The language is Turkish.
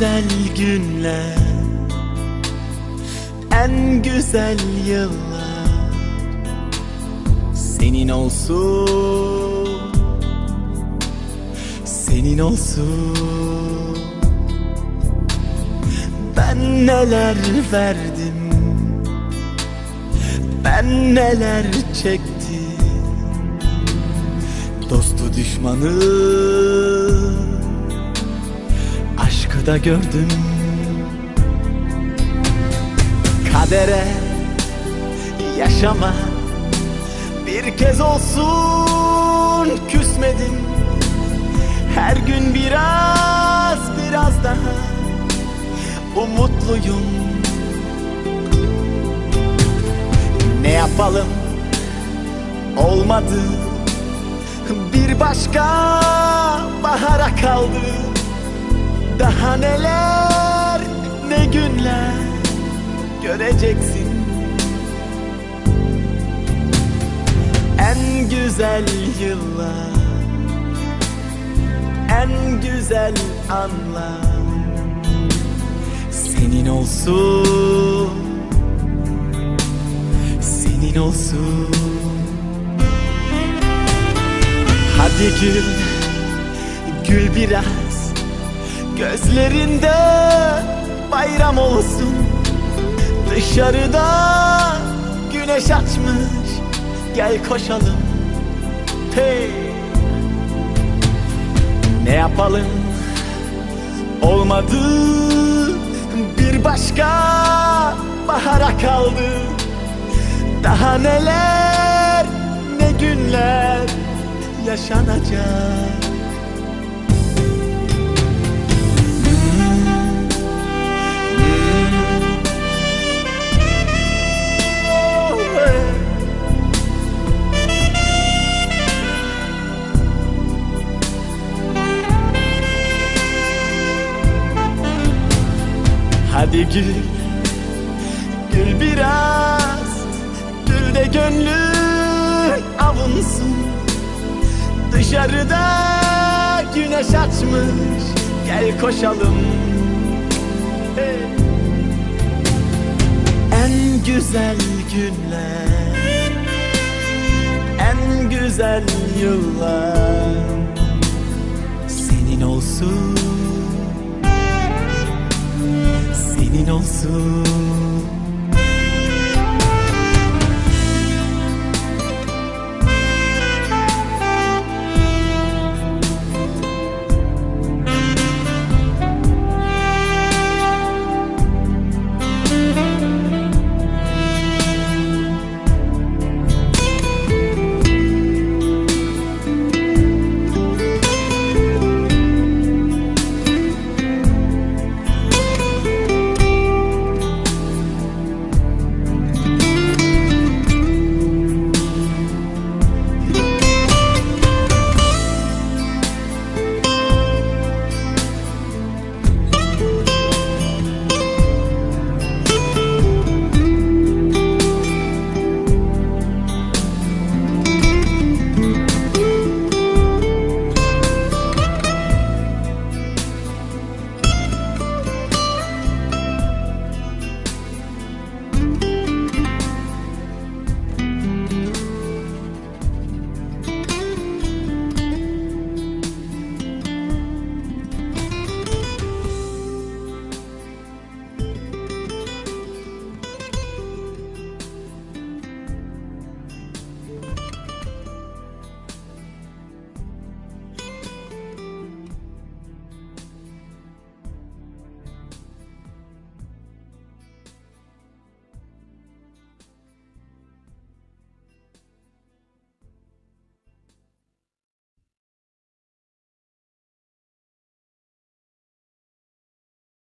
güzel günler En güzel yıllar Senin olsun Senin olsun. Ben neler verdim Ben neler çektim? Dostu düşmanı da gördüm. Kadere yaşama Bir kez olsun küsmedim Her gün biraz biraz daha Umutluyum. Ne yapalım? Olmadı. Bir başka bahara kaldı Daha neler ne günler göreceksin. En güzel yıllar En güzel anlar. Senin olsun Senin olsun. Hadi gül Gül biraz Gözlerinde bayram olsun. Dışarıda güneş açmış. Gel koşalım. Hey. Ne yapalım? Olmadı. Bir başka bahara kaldı. Daha neler ne günler yaşanacak Hadi gül, gül biraz. Gül de gönlün avunsun. Dışarıda güneş açmış. Gel koşalım. Hey. En güzel günler. En güzel yıllar. Senin olsun 角色